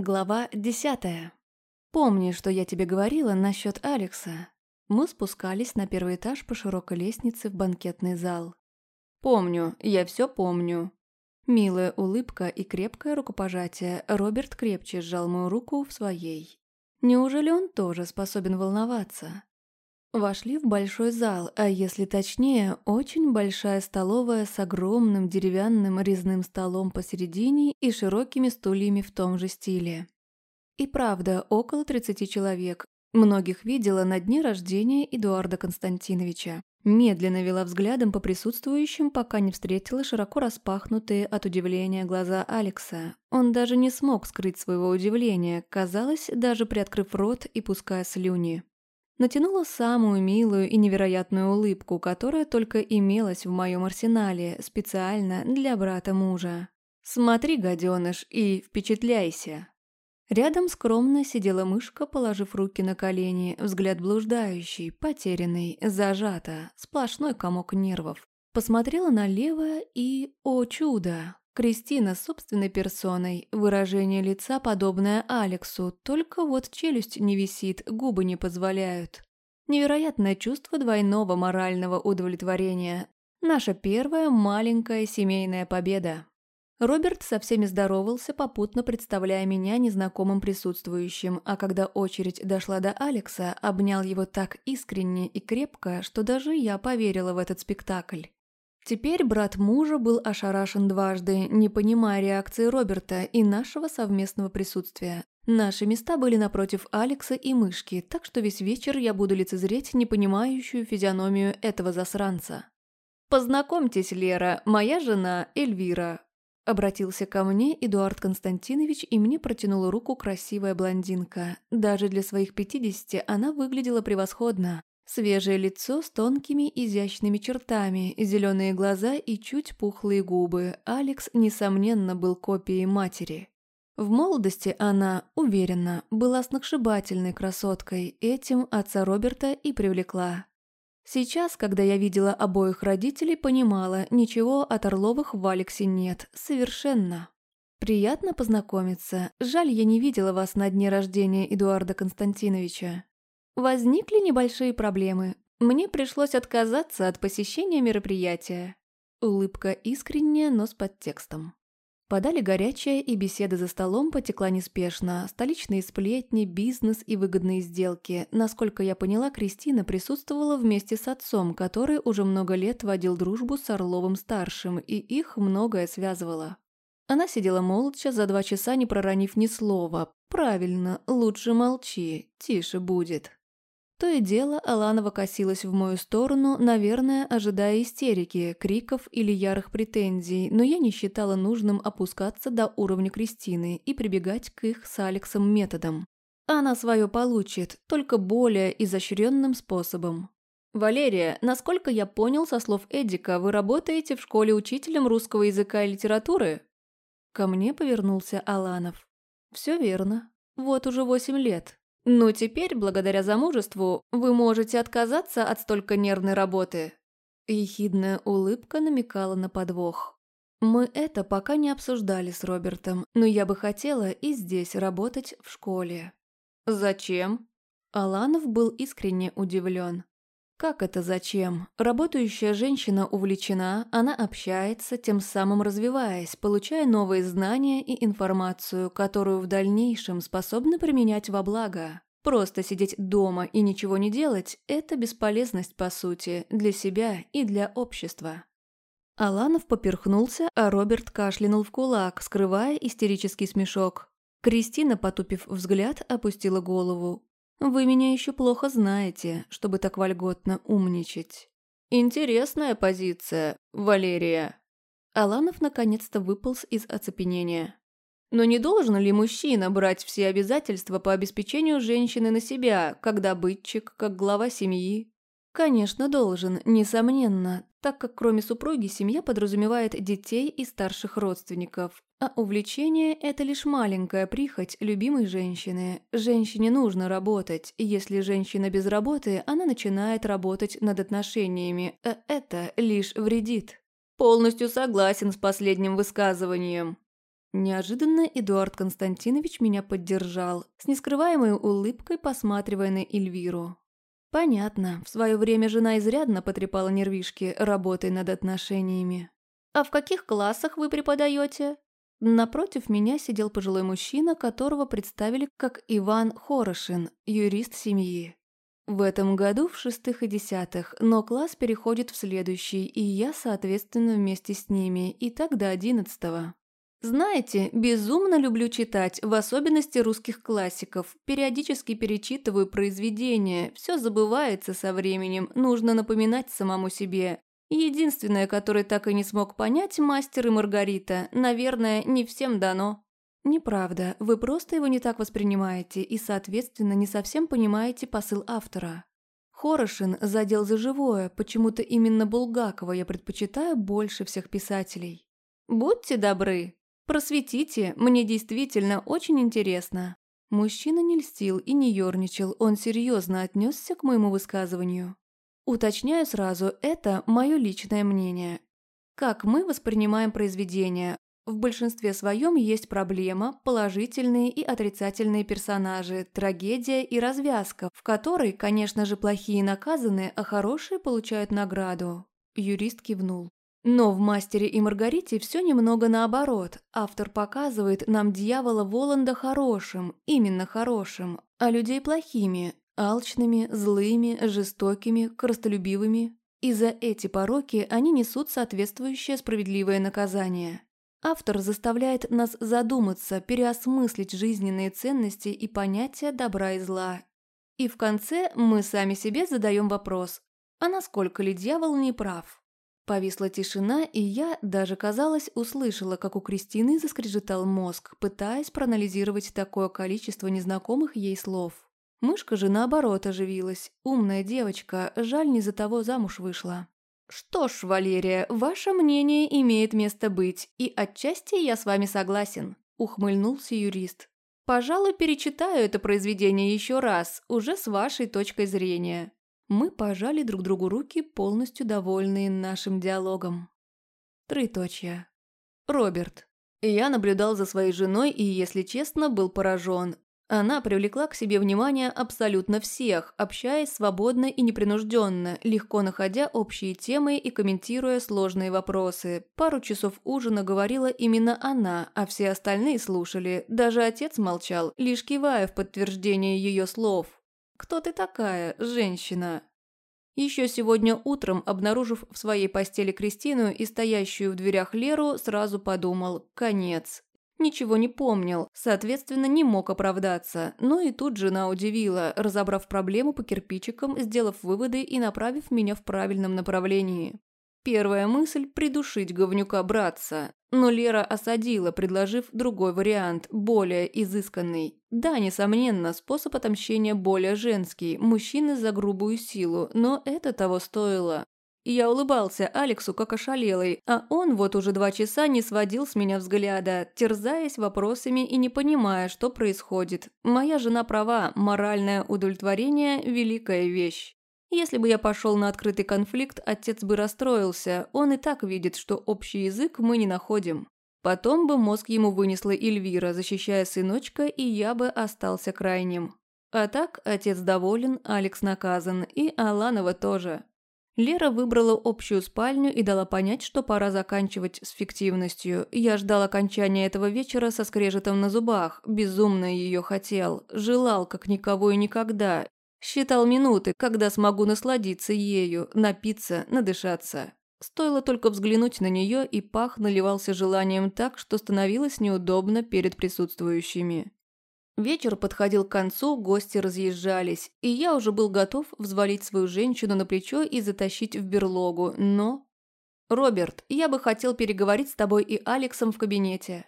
Глава десятая. Помни, что я тебе говорила насчет Алекса. Мы спускались на первый этаж по широкой лестнице в банкетный зал. Помню, я все помню. Милая улыбка и крепкое рукопожатие. Роберт крепче сжал мою руку в своей. Неужели он тоже способен волноваться? Вошли в большой зал, а если точнее, очень большая столовая с огромным деревянным резным столом посередине и широкими стульями в том же стиле. И правда, около 30 человек. Многих видела на дне рождения Эдуарда Константиновича. Медленно вела взглядом по присутствующим, пока не встретила широко распахнутые от удивления глаза Алекса. Он даже не смог скрыть своего удивления, казалось, даже приоткрыв рот и пуская слюни натянула самую милую и невероятную улыбку, которая только имелась в моем арсенале специально для брата мужа. «Смотри, гаденыш, и впечатляйся!» Рядом скромно сидела мышка, положив руки на колени, взгляд блуждающий, потерянный, зажата, сплошной комок нервов. Посмотрела налево и, о чудо, Кристина собственной персоной, выражение лица подобное Алексу, только вот челюсть не висит, губы не позволяют. Невероятное чувство двойного морального удовлетворения. Наша первая маленькая семейная победа. Роберт со всеми здоровался, попутно представляя меня незнакомым присутствующим, а когда очередь дошла до Алекса, обнял его так искренне и крепко, что даже я поверила в этот спектакль. Теперь брат мужа был ошарашен дважды, не понимая реакции Роберта и нашего совместного присутствия. Наши места были напротив Алекса и мышки, так что весь вечер я буду лицезреть непонимающую физиономию этого засранца. «Познакомьтесь, Лера, моя жена Эльвира», Обратился ко мне Эдуард Константинович, и мне протянула руку красивая блондинка. Даже для своих пятидесяти она выглядела превосходно. Свежее лицо с тонкими изящными чертами, зеленые глаза и чуть пухлые губы. Алекс, несомненно, был копией матери. В молодости она, уверенно, была сногсшибательной красоткой, этим отца Роберта и привлекла. Сейчас, когда я видела обоих родителей, понимала, ничего от Орловых в Алексе нет, совершенно. Приятно познакомиться. Жаль, я не видела вас на дне рождения Эдуарда Константиновича. Возникли небольшие проблемы. Мне пришлось отказаться от посещения мероприятия. Улыбка искренняя, но с подтекстом. Подали горячее, и беседа за столом потекла неспешно. Столичные сплетни, бизнес и выгодные сделки. Насколько я поняла, Кристина присутствовала вместе с отцом, который уже много лет водил дружбу с Орловым-старшим, и их многое связывало. Она сидела молча, за два часа не проронив ни слова. «Правильно, лучше молчи, тише будет». То и дело Аланова косилась в мою сторону, наверное, ожидая истерики, криков или ярых претензий, но я не считала нужным опускаться до уровня Кристины и прибегать к их с Алексом методам. Она свое получит, только более изощренным способом. «Валерия, насколько я понял со слов Эдика, вы работаете в школе учителем русского языка и литературы?» Ко мне повернулся Аланов. «Все верно. Вот уже восемь лет. «Ну теперь, благодаря замужеству, вы можете отказаться от столько нервной работы». Ехидная улыбка намекала на подвох. Мы это пока не обсуждали с Робертом, но я бы хотела и здесь работать в школе. «Зачем?» Аланов был искренне удивлен. Как это зачем? Работающая женщина увлечена, она общается, тем самым развиваясь, получая новые знания и информацию, которую в дальнейшем способна применять во благо. Просто сидеть дома и ничего не делать – это бесполезность, по сути, для себя и для общества. Аланов поперхнулся, а Роберт кашлянул в кулак, скрывая истерический смешок. Кристина, потупив взгляд, опустила голову, вы меня еще плохо знаете, чтобы так вольготно умничать. Интересная позиция, Валерия. Аланов наконец-то выполз из оцепенения. Но не должен ли мужчина брать все обязательства по обеспечению женщины на себя, как добытчик, как глава семьи? Конечно, должен, несомненно, так как кроме супруги семья подразумевает детей и старших родственников. А увлечение – это лишь маленькая прихоть любимой женщины. Женщине нужно работать, если женщина без работы, она начинает работать над отношениями, а это лишь вредит. Полностью согласен с последним высказыванием. Неожиданно Эдуард Константинович меня поддержал, с нескрываемой улыбкой посматривая на Эльвиру. Понятно, в свое время жена изрядно потрепала нервишки, работой над отношениями. «А в каких классах вы преподаете?» Напротив меня сидел пожилой мужчина, которого представили как Иван Хорошин, юрист семьи. В этом году в шестых и десятых, но класс переходит в следующий, и я, соответственно, вместе с ними, и так до одиннадцатого. Знаете, безумно люблю читать, в особенности русских классиков. Периодически перечитываю произведения, все забывается со временем, нужно напоминать самому себе. Единственное, которое так и не смог понять мастер и Маргарита, наверное, не всем дано. Неправда, вы просто его не так воспринимаете и, соответственно, не совсем понимаете посыл автора. Хорошин задел за живое, почему-то именно Булгакова я предпочитаю больше всех писателей. Будьте добры, «Просветите, мне действительно очень интересно». Мужчина не льстил и не ерничал, он серьезно отнесся к моему высказыванию. Уточняю сразу, это мое личное мнение. Как мы воспринимаем произведения? В большинстве своем есть проблема, положительные и отрицательные персонажи, трагедия и развязка, в которой, конечно же, плохие наказаны, а хорошие получают награду. Юрист кивнул. Но в «Мастере и Маргарите» все немного наоборот. Автор показывает нам дьявола Воланда хорошим, именно хорошим, а людей плохими, алчными, злыми, жестокими, коростолюбивыми. И за эти пороки они несут соответствующее справедливое наказание. Автор заставляет нас задуматься, переосмыслить жизненные ценности и понятия добра и зла. И в конце мы сами себе задаем вопрос, а насколько ли дьявол не прав? Повисла тишина, и я, даже казалось, услышала, как у Кристины заскрежетал мозг, пытаясь проанализировать такое количество незнакомых ей слов. Мышка же наоборот оживилась. Умная девочка, жаль, не за того замуж вышла. «Что ж, Валерия, ваше мнение имеет место быть, и отчасти я с вами согласен», – ухмыльнулся юрист. «Пожалуй, перечитаю это произведение еще раз, уже с вашей точкой зрения. Мы пожали друг другу руки, полностью довольные нашим диалогом. Троеточие. Роберт. Я наблюдал за своей женой и, если честно, был поражен. Она привлекла к себе внимание абсолютно всех, общаясь свободно и непринужденно, легко находя общие темы и комментируя сложные вопросы. Пару часов ужина говорила именно она, а все остальные слушали. Даже отец молчал, лишь кивая в подтверждение ее слов. «Кто ты такая, женщина?» Еще сегодня утром, обнаружив в своей постели Кристину и стоящую в дверях Леру, сразу подумал «конец». Ничего не помнил, соответственно, не мог оправдаться. Но и тут жена удивила, разобрав проблему по кирпичикам, сделав выводы и направив меня в правильном направлении. Первая мысль – придушить говнюка братца. Но Лера осадила, предложив другой вариант, более изысканный. Да, несомненно, способ отомщения более женский, мужчины за грубую силу, но это того стоило. Я улыбался Алексу как ошалелый, а он вот уже два часа не сводил с меня взгляда, терзаясь вопросами и не понимая, что происходит. Моя жена права, моральное удовлетворение – великая вещь. Если бы я пошел на открытый конфликт, отец бы расстроился, он и так видит, что общий язык мы не находим. Потом бы мозг ему вынесла Эльвира, защищая сыночка, и я бы остался крайним. А так, отец доволен, Алекс наказан, и Аланова тоже. Лера выбрала общую спальню и дала понять, что пора заканчивать с фиктивностью. Я ждал окончания этого вечера со скрежетом на зубах, безумно ее хотел, желал как никого и никогда, Считал минуты, когда смогу насладиться ею, напиться, надышаться. Стоило только взглянуть на нее, и пах наливался желанием так, что становилось неудобно перед присутствующими. Вечер подходил к концу, гости разъезжались, и я уже был готов взвалить свою женщину на плечо и затащить в берлогу, но... «Роберт, я бы хотел переговорить с тобой и Алексом в кабинете».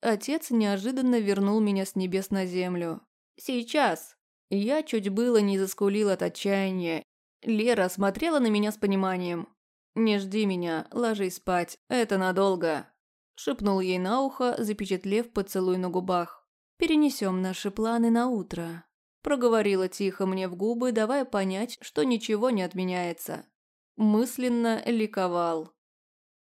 Отец неожиданно вернул меня с небес на землю. «Сейчас!» Я чуть было не заскулил от отчаяния. Лера смотрела на меня с пониманием. «Не жди меня, ложись спать, это надолго», – шепнул ей на ухо, запечатлев поцелуй на губах. «Перенесем наши планы на утро», – проговорила тихо мне в губы, давая понять, что ничего не отменяется. Мысленно ликовал.